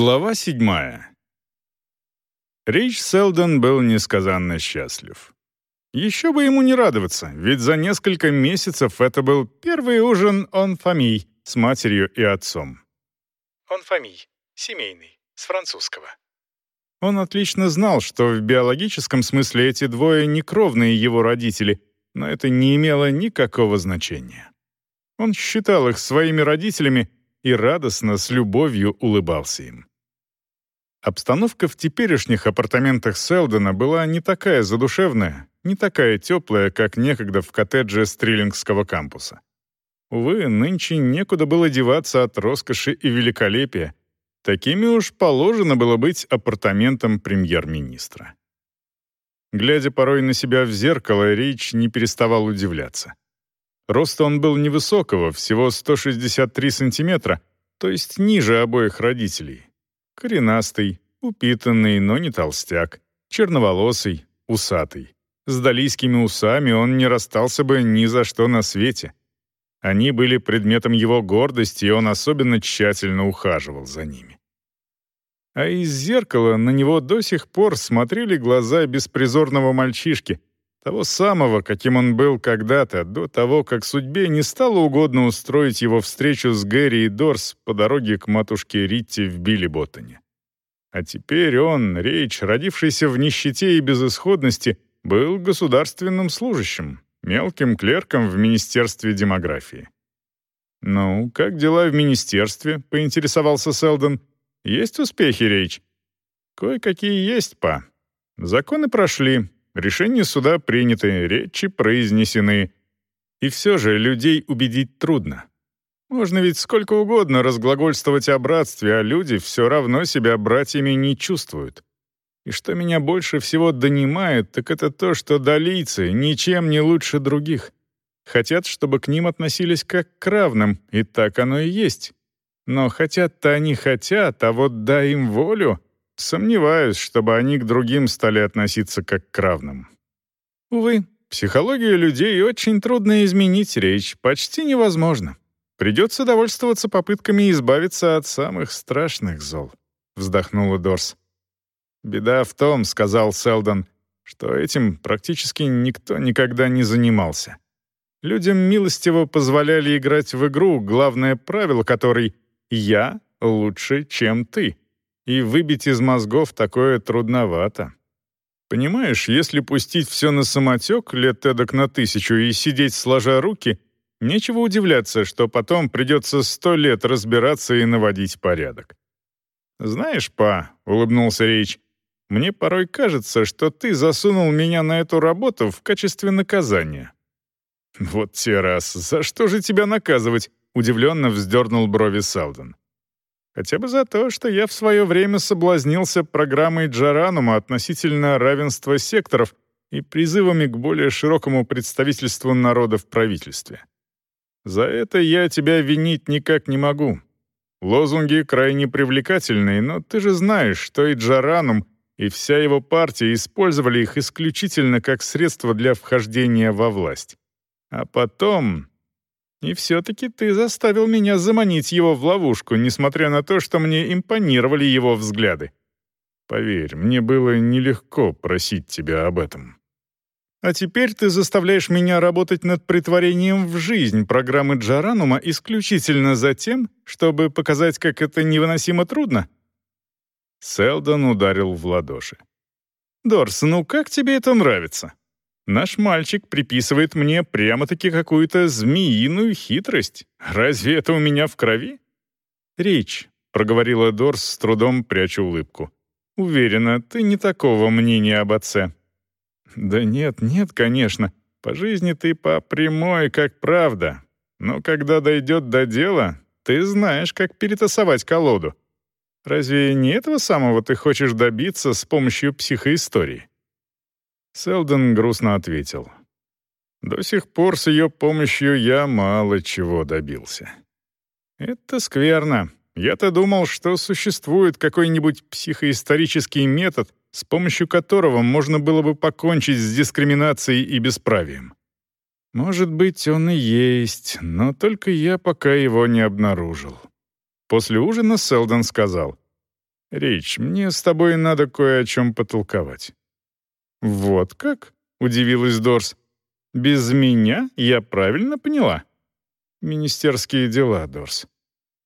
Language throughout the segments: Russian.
Глава седьмая. Рич Селдон был несказанно счастлив. Еще бы ему не радоваться, ведь за несколько месяцев это был первый ужин он фамиль с матерью и отцом. Он фамиль, семейный, с французского. Он отлично знал, что в биологическом смысле эти двое не кровные его родители, но это не имело никакого значения. Он считал их своими родителями и радостно, с любовью улыбался им. Обстановка в теперешних апартаментах Селдона была не такая задушевная, не такая теплая, как некогда в коттедже Стриллингского кампуса. Увы, нынче некуда было деваться от роскоши и великолепия. Такими уж положено было быть апартаментом премьер-министра. Глядя порой на себя в зеркало, Рич не переставал удивляться. Роста он был невысокого, всего 163 сантиметра, то есть ниже обоих родителей. Коренастый, упитанный, но не толстяк, черноволосый, усатый. С далийскими усами он не расстался бы ни за что на свете. Они были предметом его гордости, и он особенно тщательно ухаживал за ними. А из зеркала на него до сих пор смотрели глаза беспризорного мальчишки, того самого, каким он был когда-то, до того, как судьбе не стало угодно устроить его встречу с Гэри и Дорс по дороге к матушке Ритти в Билли-Боттоне. А теперь он, Рейч, родившийся в нищете и безысходности, был государственным служащим, мелким клерком в Министерстве демографии. «Ну, как дела в министерстве?» — поинтересовался Селдон. «Есть успехи, Рейч?» «Кое-какие есть, па. Законы прошли, Решения суда приняты, речи произнесены. И все же людей убедить трудно. Можно ведь сколько угодно разглагольствовать о братстве, а люди все равно себя братьями не чувствуют. И что меня больше всего донимает, так это то, что долийцы ничем не лучше других. Хотят, чтобы к ним относились как к равным, и так оно и есть. Но хотят-то они хотят, а вот дай им волю, Сомневаюсь, чтобы они к другим стали относиться как к равным. Увы, психологию людей очень трудно изменить речь, почти невозможно. Придется довольствоваться попытками избавиться от самых страшных зол», — вздохнула Дорс. «Беда в том», — сказал Селдон, — «что этим практически никто никогда не занимался. Людям милостиво позволяли играть в игру, главное правило которой — «я лучше, чем ты» и выбить из мозгов такое трудновато. Понимаешь, если пустить все на самотек лет эдак на тысячу и сидеть сложа руки, нечего удивляться, что потом придется сто лет разбираться и наводить порядок. «Знаешь, па», — улыбнулся Рейч, — «мне порой кажется, что ты засунул меня на эту работу в качестве наказания». «Вот те раз, за что же тебя наказывать?» — удивленно вздернул брови Салден. Хотя бы за то, что я в свое время соблазнился программой Джаранума относительно равенства секторов и призывами к более широкому представительству народа в правительстве. За это я тебя винить никак не могу. Лозунги крайне привлекательные, но ты же знаешь, что и Джаранум, и вся его партия использовали их исключительно как средство для вхождения во власть. А потом и все-таки ты заставил меня заманить его в ловушку, несмотря на то, что мне импонировали его взгляды. Поверь, мне было нелегко просить тебя об этом. А теперь ты заставляешь меня работать над притворением в жизнь программы Джаранума исключительно за тем, чтобы показать, как это невыносимо трудно?» Селдон ударил в ладоши. «Дорс, ну как тебе это нравится?» Наш мальчик приписывает мне прямо-таки какую-то змеиную хитрость. Разве это у меня в крови? Речь, проговорила Дорс с трудом пряча улыбку. Уверена, ты не такого мнения об отце. Да нет, нет, конечно. По жизни ты по прямой, как правда. Но когда дойдет до дела, ты знаешь, как перетасовать колоду. Разве не этого самого ты хочешь добиться с помощью психоистории? Селдон грустно ответил. «До сих пор с ее помощью я мало чего добился». «Это скверно. Я-то думал, что существует какой-нибудь психоисторический метод, с помощью которого можно было бы покончить с дискриминацией и бесправием. Может быть, он и есть, но только я пока его не обнаружил». После ужина Селдон сказал, Рич, мне с тобой надо кое о чем потолковать». «Вот как?» — удивилась Дорс. «Без меня? Я правильно поняла?» «Министерские дела, Дорс».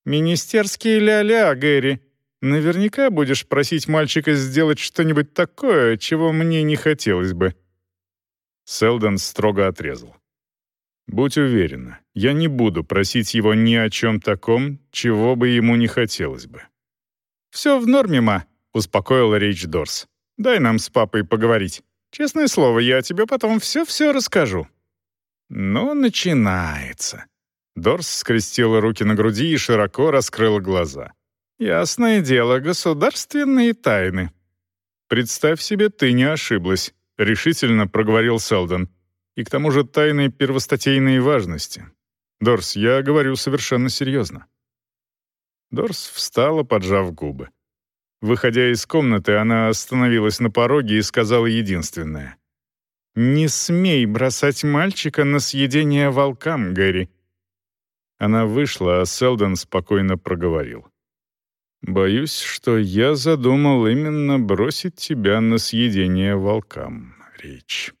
«Министерские ля-ля, Гэри. Наверняка будешь просить мальчика сделать что-нибудь такое, чего мне не хотелось бы». Селдон строго отрезал. «Будь уверена, я не буду просить его ни о чем таком, чего бы ему не хотелось бы». «Все в норме, ма», — успокоила Рейч Дорс. «Дай нам с папой поговорить. Честное слово, я тебе потом все-все расскажу». «Ну, начинается». Дорс скрестила руки на груди и широко раскрыла глаза. «Ясное дело, государственные тайны». «Представь себе, ты не ошиблась», — решительно проговорил Селдон. «И к тому же тайны первостатейной важности. Дорс, я говорю совершенно серьезно». Дорс встала, поджав губы. Выходя из комнаты, она остановилась на пороге и сказала единственное. «Не смей бросать мальчика на съедение волкам, Гэри». Она вышла, а Селдон спокойно проговорил. Боюсь, что я задумал именно бросить тебя на съедение волкам, Рич.